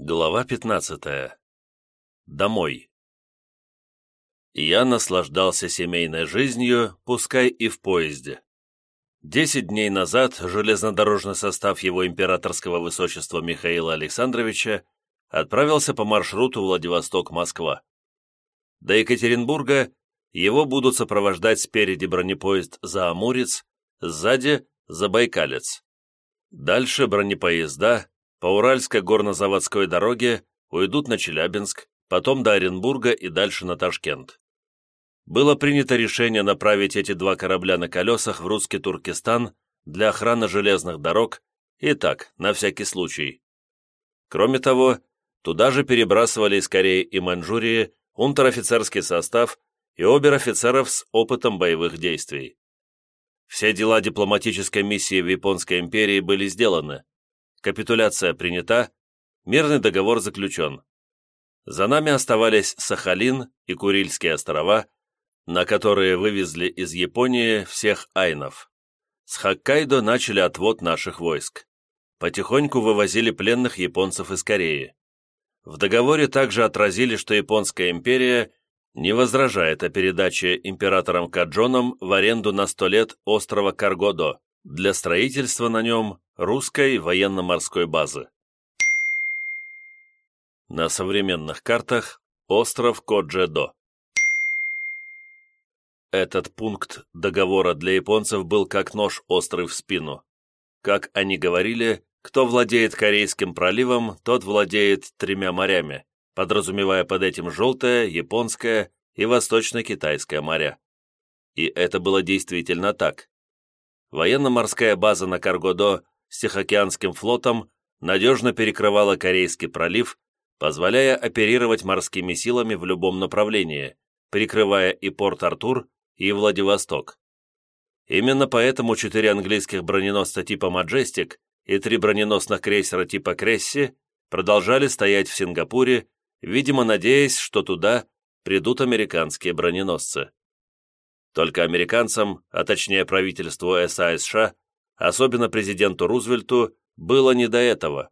Глава 15. Домой. Я наслаждался семейной жизнью, пускай и в поезде. Десять дней назад железнодорожный состав его императорского высочества Михаила Александровича отправился по маршруту Владивосток-Москва. До Екатеринбурга его будут сопровождать спереди бронепоезд «Заамурец», сзади «Забайкалец». Дальше бронепоезда по Уральской горнозаводской дороге уйдут на Челябинск, потом до Оренбурга и дальше на Ташкент. Было принято решение направить эти два корабля на колесах в русский Туркестан для охраны железных дорог и так, на всякий случай. Кроме того, туда же перебрасывали из Кореи и Маньчжурии унтер-офицерский состав и обер-офицеров с опытом боевых действий. Все дела дипломатической миссии в Японской империи были сделаны, Капитуляция принята, мирный договор заключен. За нами оставались Сахалин и Курильские острова, на которые вывезли из Японии всех айнов. С Хоккайдо начали отвод наших войск. Потихоньку вывозили пленных японцев из Кореи. В договоре также отразили, что Японская империя не возражает о передаче императором Каджоном в аренду на сто лет острова Каргодо для строительства на нем русской военно-морской базы. На современных картах остров Коджедо. Этот пункт договора для японцев был как нож острый в спину. Как они говорили, кто владеет Корейским проливом, тот владеет тремя морями, подразумевая под этим Желтое, Японское и Восточно-Китайское моря. И это было действительно так. Военно-морская база на Каргодо с Тихоокеанским флотом надежно перекрывала Корейский пролив, позволяя оперировать морскими силами в любом направлении, прикрывая и Порт-Артур, и Владивосток. Именно поэтому четыре английских броненосца типа «Маджестик» и три броненосных крейсера типа «Кресси» продолжали стоять в Сингапуре, видимо, надеясь, что туда придут американские броненосцы. Только американцам, а точнее правительству СА США, особенно президенту Рузвельту, было не до этого.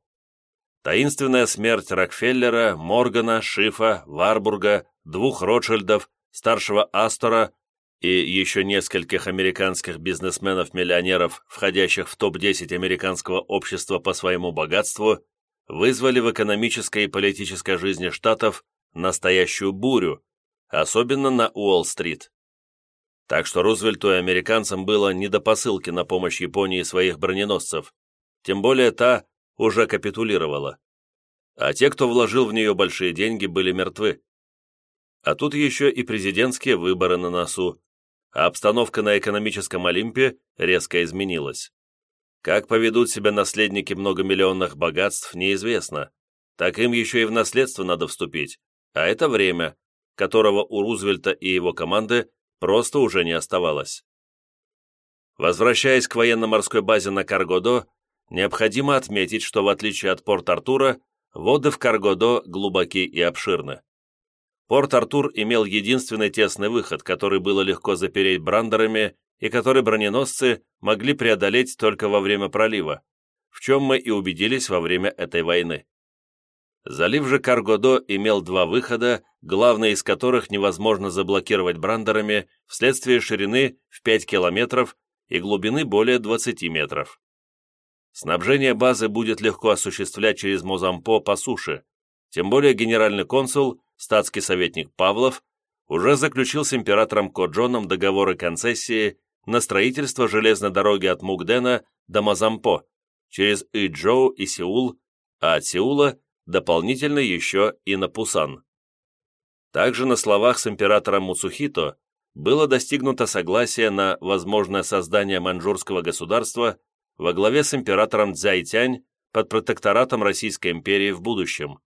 Таинственная смерть Рокфеллера, Моргана, Шифа, Варбурга, двух Ротшильдов, старшего Астора и еще нескольких американских бизнесменов-миллионеров, входящих в топ-10 американского общества по своему богатству, вызвали в экономической и политической жизни Штатов настоящую бурю, особенно на Уолл-стрит. Так что Рузвельту и американцам было не до посылки на помощь Японии своих броненосцев, тем более та уже капитулировала. А те, кто вложил в нее большие деньги, были мертвы. А тут еще и президентские выборы на носу, а обстановка на экономическом Олимпе резко изменилась. Как поведут себя наследники многомиллионных богатств, неизвестно. Так им еще и в наследство надо вступить, а это время, которого у Рузвельта и его команды просто уже не оставалось. Возвращаясь к военно-морской базе на Каргодо, необходимо отметить, что в отличие от Порт-Артура, воды в Каргодо глубоки и обширны. Порт-Артур имел единственный тесный выход, который было легко запереть брандерами и который броненосцы могли преодолеть только во время пролива, в чем мы и убедились во время этой войны. Залив же Каргодо имел два выхода, главный из которых невозможно заблокировать брандерами вследствие ширины в 5 километров и глубины более 20 метров. Снабжение базы будет легко осуществлять через Мозампо по суше, тем более генеральный консул, статский советник Павлов, уже заключил с императором Коджоном договоры концессии на строительство железной дороги от Мугдена до Мозампо через Иджоу и Сеул, а от Сеула дополнительно еще и на Пусан. Также на словах с императором Муцухито было достигнуто согласие на возможное создание маньчжурского государства во главе с императором Цзяйтянь под протекторатом Российской империи в будущем.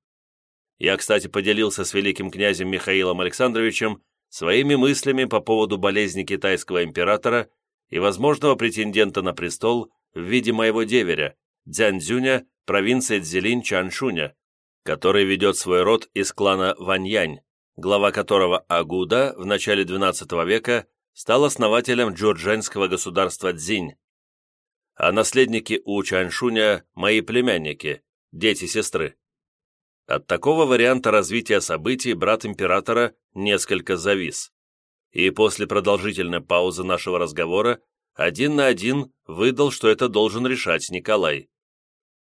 Я, кстати, поделился с великим князем Михаилом Александровичем своими мыслями по поводу болезни китайского императора и возможного претендента на престол в виде моего деверя, Дзяньцзюня, провинции Цзилинь Чаншуня, который ведет свой род из клана Ваньянь, глава которого Агуда в начале XII века стал основателем джурдженского государства Цзинь. А наследники У Чаншуня – мои племянники, дети сестры. От такого варианта развития событий брат императора несколько завис. И после продолжительной паузы нашего разговора один на один выдал, что это должен решать Николай.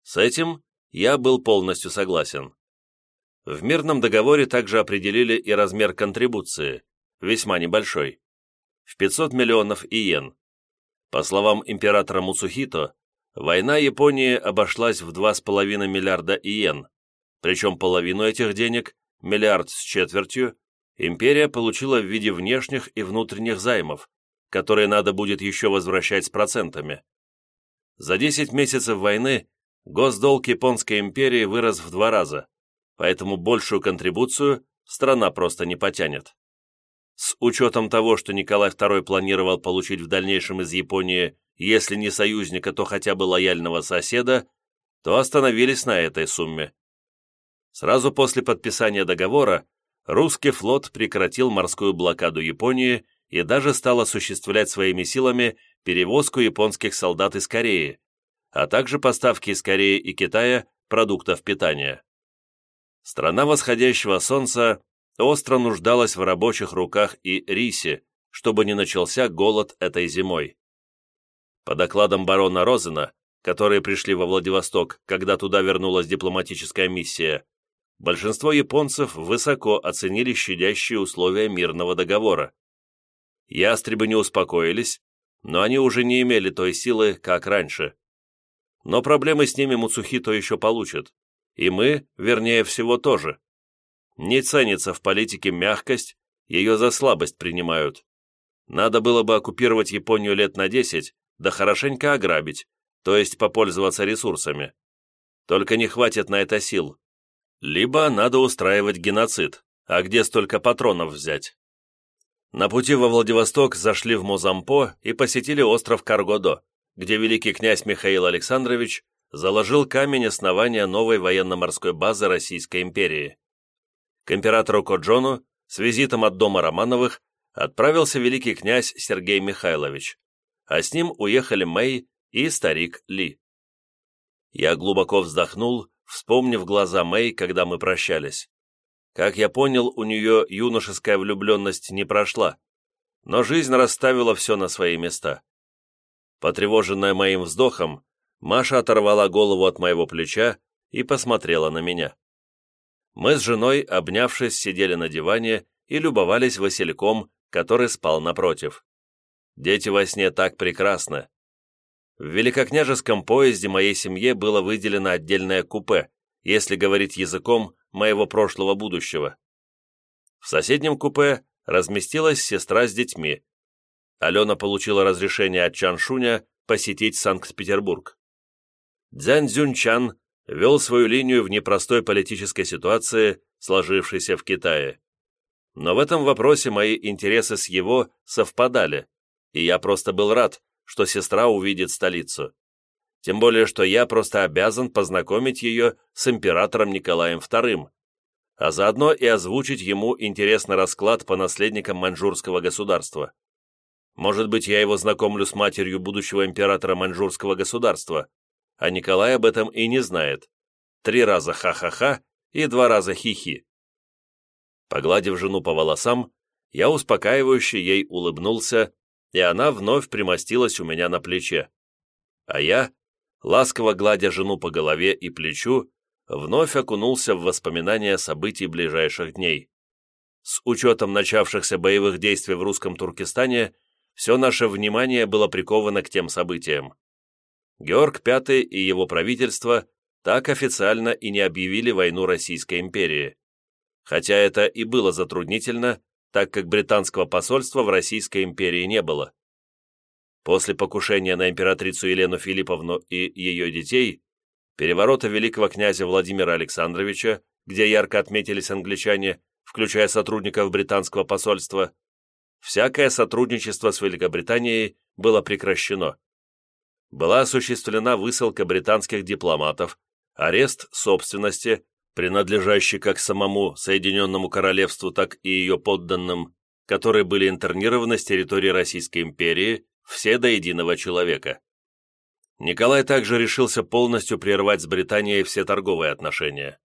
С этим я был полностью согласен. В мирном договоре также определили и размер контрибуции, весьма небольшой, в 500 миллионов иен. По словам императора Муцухито, война Японии обошлась в 2,5 миллиарда иен, причем половину этих денег, миллиард с четвертью, империя получила в виде внешних и внутренних займов, которые надо будет еще возвращать с процентами. За 10 месяцев войны госдолг Японской империи вырос в два раза, поэтому большую контрибуцию страна просто не потянет. С учетом того, что Николай II планировал получить в дальнейшем из Японии, если не союзника, то хотя бы лояльного соседа, то остановились на этой сумме. Сразу после подписания договора русский флот прекратил морскую блокаду Японии и даже стал осуществлять своими силами перевозку японских солдат из Кореи, а также поставки из Кореи и Китая продуктов питания. Страна восходящего солнца остро нуждалась в рабочих руках и рисе, чтобы не начался голод этой зимой. По докладам барона Розена, которые пришли во Владивосток, когда туда вернулась дипломатическая миссия, большинство японцев высоко оценили щадящие условия мирного договора. Ястребы не успокоились, но они уже не имели той силы, как раньше. Но проблемы с ними Муцухито еще получит, и мы, вернее всего, тоже. Не ценится в политике мягкость, ее за слабость принимают. Надо было бы оккупировать Японию лет на десять, да хорошенько ограбить, то есть попользоваться ресурсами. Только не хватит на это сил. Либо надо устраивать геноцид, а где столько патронов взять? На пути во Владивосток зашли в Мозампо и посетили остров Каргодо, где великий князь Михаил Александрович заложил камень основания новой военно-морской базы Российской империи. К императору Коджону с визитом от дома Романовых отправился великий князь Сергей Михайлович, а с ним уехали Мэй и старик Ли. Я глубоко вздохнул вспомнив глаза Мэй, когда мы прощались. Как я понял, у нее юношеская влюбленность не прошла, но жизнь расставила все на свои места. Потревоженная моим вздохом, Маша оторвала голову от моего плеча и посмотрела на меня. Мы с женой, обнявшись, сидели на диване и любовались Васильком, который спал напротив. Дети во сне так прекрасны. В великокняжеском поезде моей семье было выделено отдельное купе, если говорить языком моего прошлого будущего. В соседнем купе разместилась сестра с детьми. Алена получила разрешение от Чаншуня посетить Санкт-Петербург. Дзянь Цзюньчан вел свою линию в непростой политической ситуации, сложившейся в Китае. Но в этом вопросе мои интересы с его совпадали, и я просто был рад, что сестра увидит столицу. Тем более, что я просто обязан познакомить ее с императором Николаем II, а заодно и озвучить ему интересный расклад по наследникам маньчжурского государства. Может быть, я его знакомлю с матерью будущего императора маньчжурского государства, а Николай об этом и не знает. Три раза ха-ха-ха и два раза хи-хи. Погладив жену по волосам, я успокаивающе ей улыбнулся и она вновь примостилась у меня на плече. А я, ласково гладя жену по голове и плечу, вновь окунулся в воспоминания событий ближайших дней. С учетом начавшихся боевых действий в русском Туркестане, все наше внимание было приковано к тем событиям. Георг V и его правительство так официально и не объявили войну Российской империи. Хотя это и было затруднительно, так как британского посольства в Российской империи не было. После покушения на императрицу Елену Филипповну и ее детей, переворота великого князя Владимира Александровича, где ярко отметились англичане, включая сотрудников британского посольства, всякое сотрудничество с Великобританией было прекращено. Была осуществлена высылка британских дипломатов, арест собственности, принадлежащий как самому Соединенному Королевству, так и ее подданным, которые были интернированы с территории Российской империи, все до единого человека. Николай также решился полностью прервать с Британией все торговые отношения.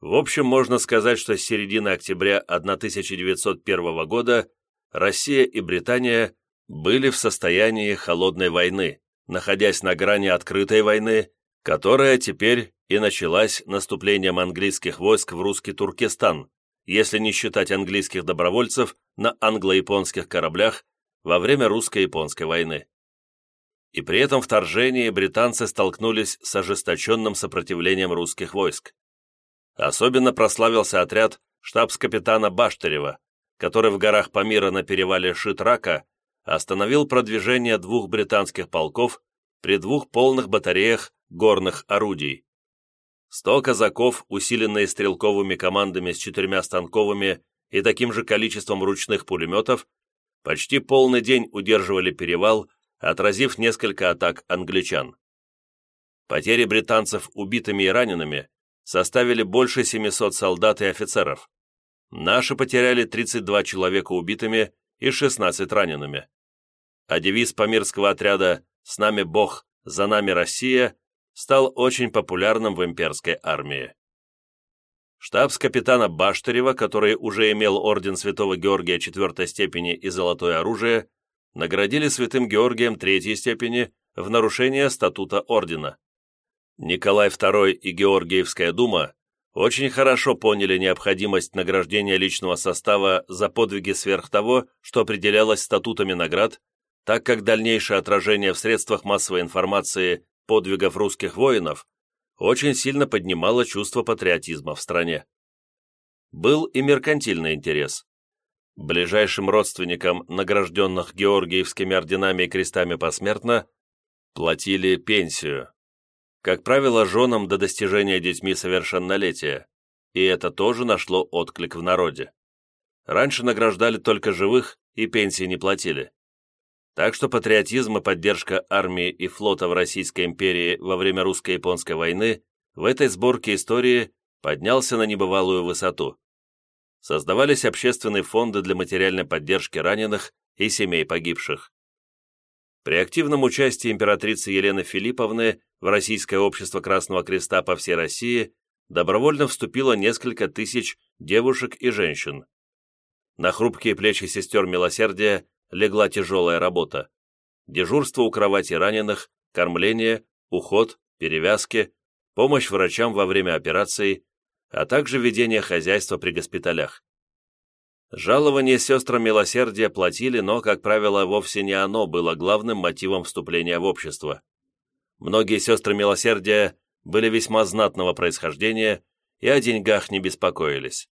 В общем, можно сказать, что с середины октября 1901 года Россия и Британия были в состоянии холодной войны, находясь на грани открытой войны, которая теперь и началась наступлением английских войск в русский Туркестан, если не считать английских добровольцев на англо-японских кораблях во время русско-японской войны. И при этом вторжении британцы столкнулись с ожесточенным сопротивлением русских войск. Особенно прославился отряд штабс-капитана Баштарева, который в горах Памира на перевале Шитрака остановил продвижение двух британских полков при двух полных батареях горных орудий. Сто казаков, усиленные стрелковыми командами с четырьмя станковыми и таким же количеством ручных пулеметов, почти полный день удерживали перевал, отразив несколько атак англичан. Потери британцев убитыми и ранеными составили больше 700 солдат и офицеров. Наши потеряли 32 человека убитыми и 16 ранеными. А девиз памирского отряда «С нами Бог, за нами Россия» стал очень популярным в имперской армии. Штабс-капитана Баштарева, который уже имел орден Святого Георгия четвертой степени и золотое оружие, наградили Святым Георгием третьей степени в нарушение статута ордена. Николай II и Георгиевская дума очень хорошо поняли необходимость награждения личного состава за подвиги сверх того, что определялось статутами наград, так как дальнейшее отражение в средствах массовой информации подвигов русских воинов очень сильно поднимало чувство патриотизма в стране. Был и меркантильный интерес. Ближайшим родственникам награжденных Георгиевскими орденами и крестами посмертно платили пенсию как правило, женам до достижения детьми совершеннолетия, и это тоже нашло отклик в народе. Раньше награждали только живых и пенсии не платили. Так что патриотизм и поддержка армии и флота в Российской империи во время русско-японской войны в этой сборке истории поднялся на небывалую высоту. Создавались общественные фонды для материальной поддержки раненых и семей погибших. При активном участии императрицы Елены Филипповны в Российское общество Красного Креста по всей России добровольно вступило несколько тысяч девушек и женщин. На хрупкие плечи сестер милосердия легла тяжелая работа. Дежурство у кровати раненых, кормление, уход, перевязки, помощь врачам во время операций, а также ведение хозяйства при госпиталях. Жалование сестрам милосердия платили, но, как правило, вовсе не оно было главным мотивом вступления в общество. Многие сестры милосердия были весьма знатного происхождения и о деньгах не беспокоились.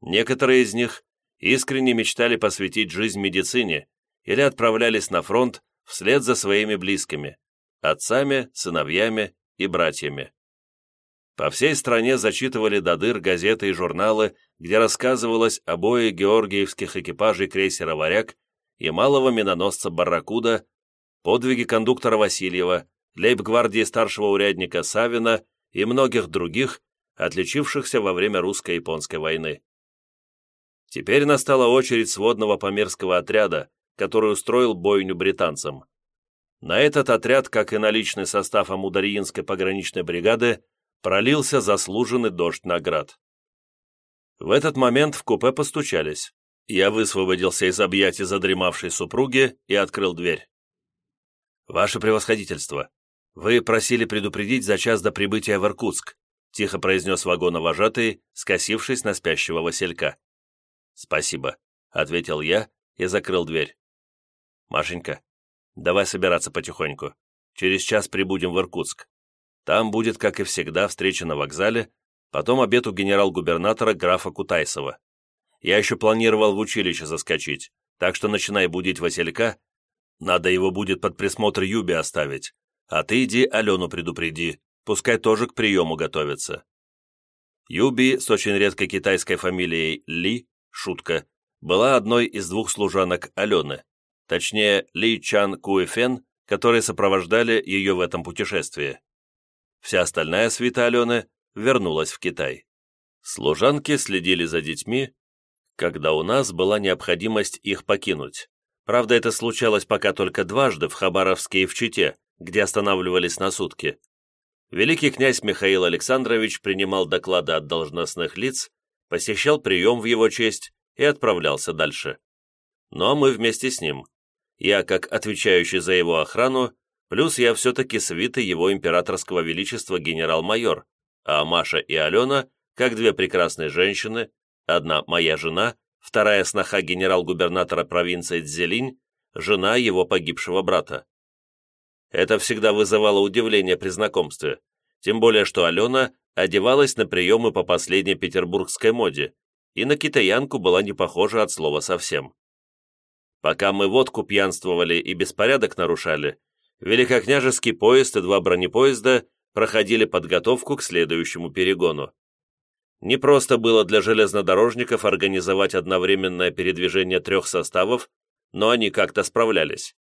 Некоторые из них искренне мечтали посвятить жизнь медицине или отправлялись на фронт вслед за своими близкими, отцами, сыновьями и братьями. По всей стране зачитывали до дыр газеты и журналы, где рассказывалось о бое георгиевских экипажей крейсера «Варяг» и малого миноносца «Барракуда», подвиги кондуктора Васильева, лейб-гвардии старшего урядника Савина и многих других, отличившихся во время русско-японской войны. Теперь настала очередь сводного померского отряда, который устроил бойню британцам. На этот отряд, как и на личный состав Амударьинской пограничной бригады, пролился заслуженный дождь наград. В этот момент в купе постучались. Я высвободился из объятий задремавшей супруги и открыл дверь. «Ваше превосходительство, вы просили предупредить за час до прибытия в Иркутск», тихо произнес вагоновожатый, скосившись на спящего Василька. «Спасибо», — ответил я и закрыл дверь. «Машенька, давай собираться потихоньку. Через час прибудем в Иркутск. Там будет, как и всегда, встреча на вокзале, потом обед у генерал-губернатора графа Кутайсова. Я еще планировал в училище заскочить, так что начинай будить Василька. Надо его будет под присмотр Юби оставить. А ты иди Алену предупреди, пускай тоже к приему готовится. Юби с очень редкой китайской фамилией Ли, шутка, была одной из двух служанок Алены, точнее Ли Чан Куэфен, которые сопровождали ее в этом путешествии. Вся остальная свита Алены вернулась в Китай. Служанки следили за детьми, когда у нас была необходимость их покинуть. Правда, это случалось пока только дважды в Хабаровске и в Чите, где останавливались на сутки. Великий князь Михаил Александрович принимал доклады от должностных лиц, посещал прием в его честь и отправлялся дальше. Но мы вместе с ним. Я, как отвечающий за его охрану, плюс я все-таки свитый его императорского величества генерал-майор, а Маша и Алена, как две прекрасные женщины, одна моя жена, вторая сноха генерал-губернатора провинции Дзелинь, жена его погибшего брата. Это всегда вызывало удивление при знакомстве, тем более что Алена одевалась на приемы по последней петербургской моде, и на китаянку была не похожа от слова совсем. Пока мы водку пьянствовали и беспорядок нарушали, великокняжеский поезд и два бронепоезда проходили подготовку к следующему перегону. Не просто было для железнодорожников организовать одновременное передвижение трех составов, но они как-то справлялись.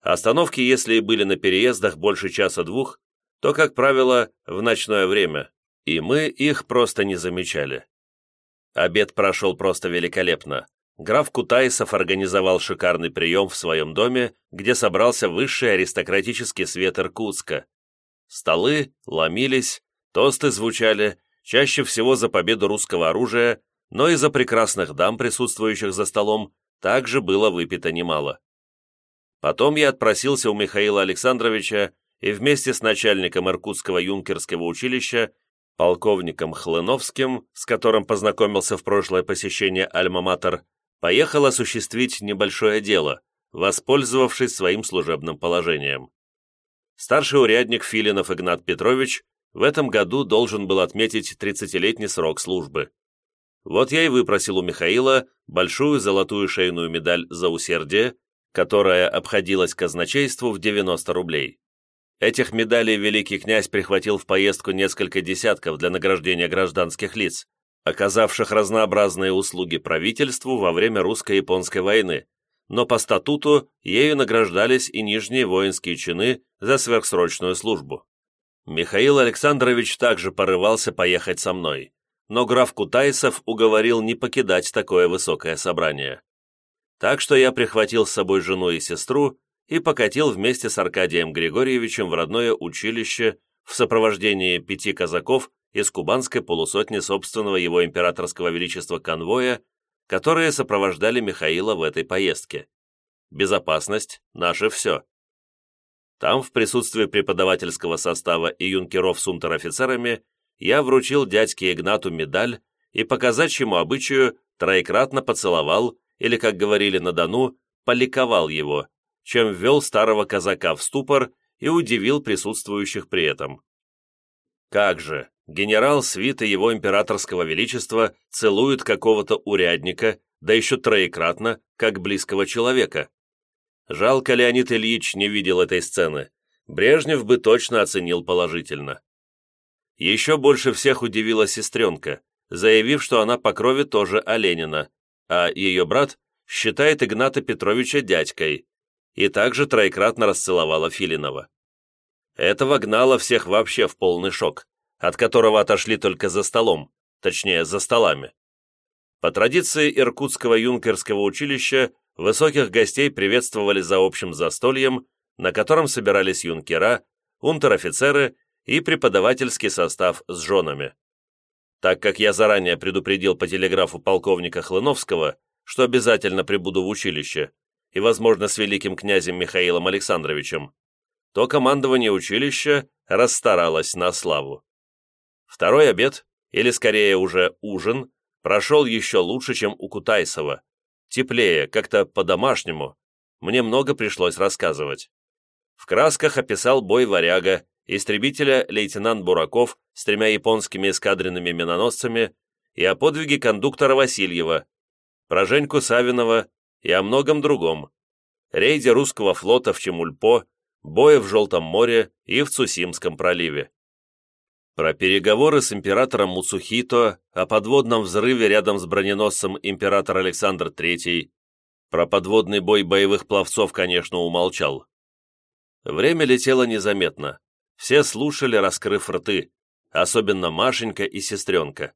Остановки, если и были на переездах больше часа-двух, то, как правило, в ночное время, и мы их просто не замечали. Обед прошел просто великолепно. Граф Кутайсов организовал шикарный прием в своем доме, где собрался высший аристократический свет Иркутска. Столы ломились, тосты звучали, чаще всего за победу русского оружия, но и за прекрасных дам, присутствующих за столом, также было выпито немало. Потом я отпросился у Михаила Александровича и вместе с начальником Иркутского юнкерского училища, полковником Хлыновским, с которым познакомился в прошлое посещение Альма-Матер, поехал осуществить небольшое дело, воспользовавшись своим служебным положением. Старший урядник Филинов Игнат Петрович в этом году должен был отметить 30-летний срок службы. Вот я и выпросил у Михаила большую золотую шейную медаль за усердие, которая обходилась казначейству в 90 рублей. Этих медалей великий князь прихватил в поездку несколько десятков для награждения гражданских лиц, оказавших разнообразные услуги правительству во время русско-японской войны, но по статуту ею награждались и нижние воинские чины за сверхсрочную службу. Михаил Александрович также порывался поехать со мной, но граф Кутайсов уговорил не покидать такое высокое собрание. Так что я прихватил с собой жену и сестру и покатил вместе с Аркадием Григорьевичем в родное училище в сопровождении пяти казаков из кубанской полусотни собственного его императорского величества конвоя, которые сопровождали Михаила в этой поездке. Безопасность – наше все. Там, в присутствии преподавательского состава и юнкеров с унтер-офицерами, я вручил дядьке Игнату медаль и по казачьему обычаю троекратно поцеловал, или, как говорили на Дону, поликовал его, чем ввел старого казака в ступор и удивил присутствующих при этом. Как же, генерал свита его императорского величества целует какого-то урядника, да еще троекратно, как близкого человека. Жалко, Леонид Ильич не видел этой сцены. Брежнев бы точно оценил положительно. Еще больше всех удивила сестренка, заявив, что она по крови тоже Оленина, а ее брат считает Игната Петровича дядькой, и также троекратно расцеловала Филинова. Это вогнало всех вообще в полный шок, от которого отошли только за столом, точнее, за столами. По традиции Иркутского юнкерского училища высоких гостей приветствовали за общим застольем, на котором собирались юнкера, унтер-офицеры и преподавательский состав с женами. Так как я заранее предупредил по телеграфу полковника Хлыновского, что обязательно прибуду в училище, и, возможно, с великим князем Михаилом Александровичем, то командование училища расстаралось на славу. Второй обед, или скорее уже ужин, прошел еще лучше, чем у Кутайсова. Теплее, как-то по-домашнему. Мне много пришлось рассказывать. В красках описал бой «Варяга», истребителя лейтенант Бураков с тремя японскими эскадренными миноносцами и о подвиге кондуктора Васильева, про Женьку Савинова и о многом другом. Рейде русского флота в Чемульпо, боя в Желтом море и в Цусимском проливе. Про переговоры с императором Муцухито, о подводном взрыве рядом с броненосцем император Александр III, про подводный бой боевых пловцов, конечно, умолчал. Время летело незаметно. Все слушали, раскрыв рты, особенно Машенька и сестренка.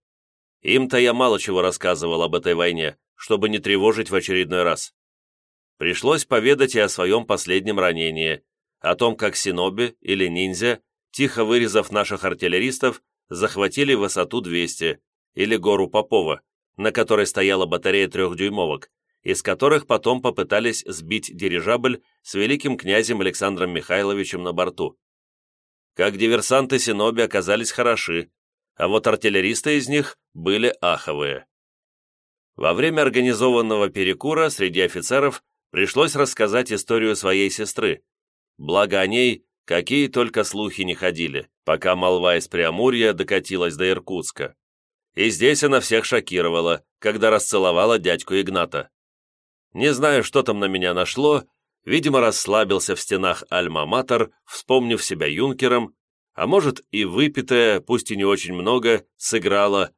Им-то я мало чего рассказывал об этой войне, чтобы не тревожить в очередной раз. Пришлось поведать и о своем последнем ранении, о том, как Синоби или ниндзя тихо вырезав наших артиллеристов, захватили высоту 200, или гору Попова, на которой стояла батарея трехдюймовок, из которых потом попытались сбить дирижабль с великим князем Александром Михайловичем на борту. Как диверсанты Синоби оказались хороши, а вот артиллеристы из них были аховые. Во время организованного перекура среди офицеров пришлось рассказать историю своей сестры, благо о ней какие только слухи не ходили, пока молва из Преамурья докатилась до Иркутска. И здесь она всех шокировала, когда расцеловала дядьку Игната. Не знаю, что там на меня нашло, видимо, расслабился в стенах Альма-Матер, вспомнив себя юнкером, а может и выпитая, пусть и не очень много, сыграла,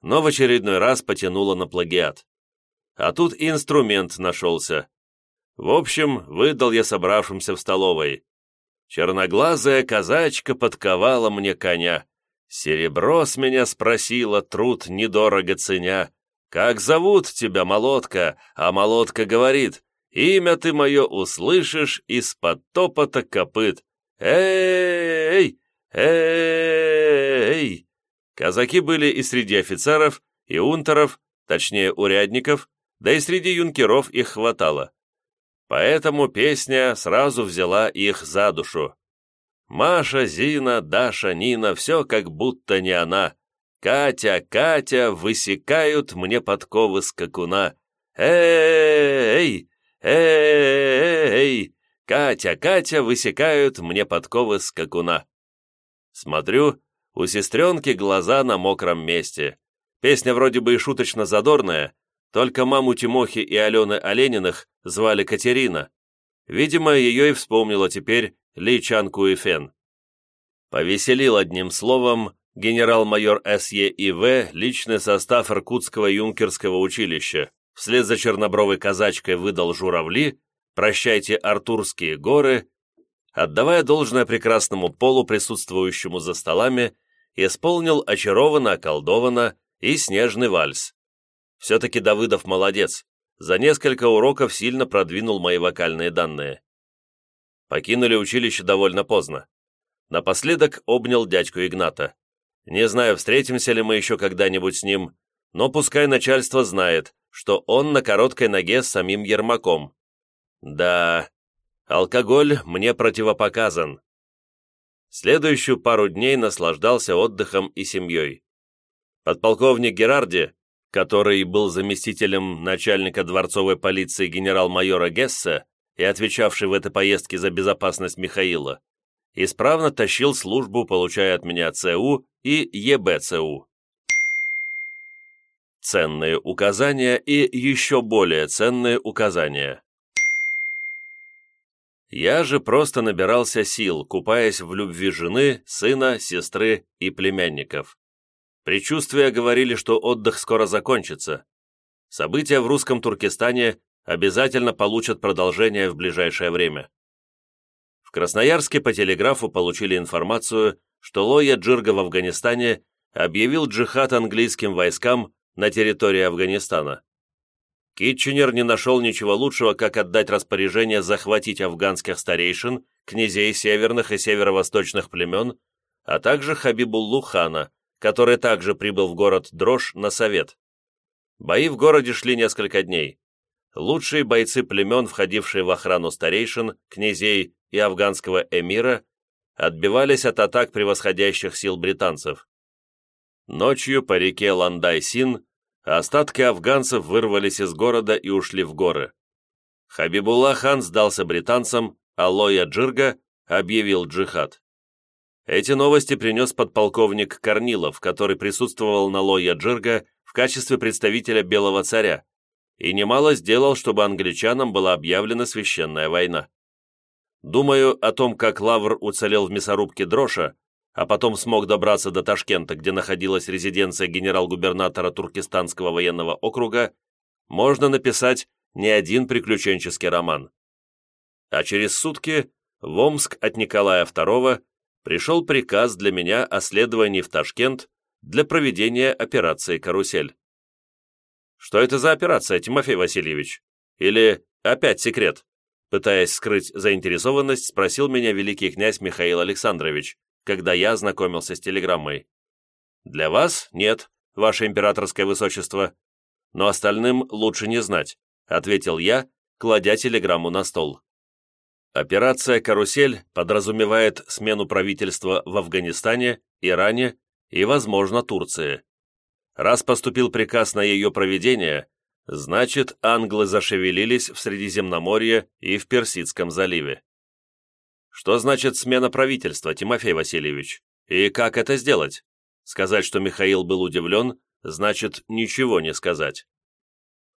но в очередной раз потянула на плагиат. А тут и инструмент нашелся. В общем, выдал я собравшимся в столовой. Черноглазая казачка подковала мне коня. Серебро с меня спросила, труд недорого ценя. «Как зовут тебя, молотка?» А молотка говорит, «Имя ты мое услышишь из-под топота копыт». «Эй! Эй!» Казаки были и среди офицеров, и унтеров, точнее урядников, да и среди юнкеров их хватало. Поэтому песня сразу взяла их за душу. Маша, Зина, Даша, Нина, все как будто не она. Катя, Катя, высекают мне подковы скакуна. Эй, эй, Катя, Катя, высекают мне подковы скакуна. Смотрю, у сестренки глаза на мокром месте. Песня вроде бы и шуточно задорная, только маму Тимохи и Алены Олениных звали Катерина. Видимо, ее и вспомнила теперь ли Чанку и Фен. Повеселил одним словом генерал-майор С.Е. и В. личный состав Иркутского юнкерского училища. Вслед за чернобровой казачкой выдал журавли, прощайте Артурские горы, отдавая должное прекрасному полу, присутствующему за столами, исполнил очарованно, околдованно и снежный вальс. Все-таки Давыдов молодец, за несколько уроков сильно продвинул мои вокальные данные. Покинули училище довольно поздно. Напоследок обнял дядьку Игната. Не знаю, встретимся ли мы еще когда-нибудь с ним, но пускай начальство знает, что он на короткой ноге с самим Ермаком. Да, алкоголь мне противопоказан. Следующую пару дней наслаждался отдыхом и семьей. Подполковник Герарди, который был заместителем начальника дворцовой полиции генерал-майора Гесса, и отвечавший в этой поездке за безопасность Михаила, исправно тащил службу, получая от меня ЦУ и ЕБЦУ. Ценные указания и еще более ценные указания. Я же просто набирался сил, купаясь в любви жены, сына, сестры и племянников. Предчувствия говорили, что отдых скоро закончится. События в русском Туркестане обязательно получат продолжение в ближайшее время. В Красноярске по телеграфу получили информацию, что Лоя Джирга в Афганистане объявил джихад английским войскам на территории Афганистана. Китченер не нашел ничего лучшего, как отдать распоряжение захватить афганских старейшин, князей северных и северо-восточных племен, а также Хабибуллу хана, который также прибыл в город Дрожь на совет. Бои в городе шли несколько дней лучшие бойцы племен, входившие в охрану старейшин, князей и афганского эмира, отбивались от атак превосходящих сил британцев. Ночью по реке Ландай-Син остатки афганцев вырвались из города и ушли в горы. Хабибулла хан сдался британцам, а Лоя Джирга объявил джихад. Эти новости принес подполковник Корнилов, который присутствовал на Лоя Джирга в качестве представителя Белого царя, и немало сделал, чтобы англичанам была объявлена священная война. Думаю о том, как Лавр уцелел в мясорубке Дроша, а потом смог добраться до Ташкента, где находилась резиденция генерал-губернатора Туркестанского военного округа, можно написать не один приключенческий роман. А через сутки в Омск от Николая II пришел приказ для меня о следовании в Ташкент для проведения операции «Карусель». Что это за операция, Тимофей Васильевич? Или опять секрет?» Пытаясь скрыть заинтересованность, спросил меня великий князь Михаил Александрович, когда я ознакомился с телеграммой. «Для вас нет, ваше императорское высочество, но остальным лучше не знать», ответил я, кладя телеграмму на стол. Операция «Карусель» подразумевает смену правительства в Афганистане, Иране и, возможно, Турции. Раз поступил приказ на ее проведение, значит, англы зашевелились в Средиземноморье и в Персидском заливе. Что значит смена правительства, Тимофей Васильевич? И как это сделать? Сказать, что Михаил был удивлен, значит ничего не сказать.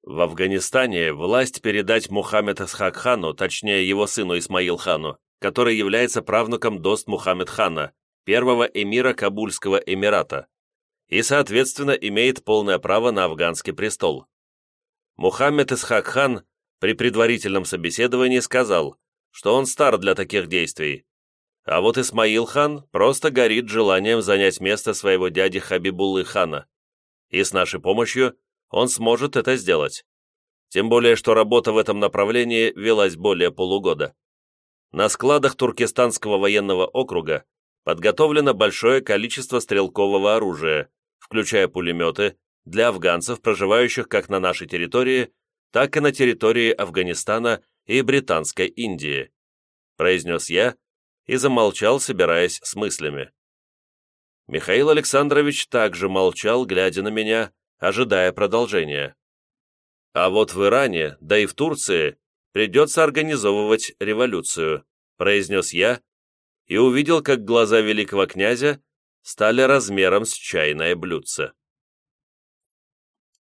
В Афганистане власть передать Мухаммед Асхак-хану, точнее его сыну Исмаил-хану, который является правнуком Дост Мухаммед-хана, первого эмира Кабульского эмирата, и, соответственно, имеет полное право на афганский престол. Мухаммед Исхак-хан при предварительном собеседовании сказал, что он стар для таких действий, а вот Исмаил-хан просто горит желанием занять место своего дяди Хабибуллы-хана, и с нашей помощью он сможет это сделать. Тем более, что работа в этом направлении велась более полугода. На складах Туркестанского военного округа подготовлено большое количество стрелкового оружия, включая пулеметы, для афганцев, проживающих как на нашей территории, так и на территории Афганистана и Британской Индии», произнес я и замолчал, собираясь с мыслями. Михаил Александрович также молчал, глядя на меня, ожидая продолжения. А вот в Иране, да и в Турции, придется организовывать революцию, произнес я и увидел, как глаза великого князя стали размером с чайное блюдце.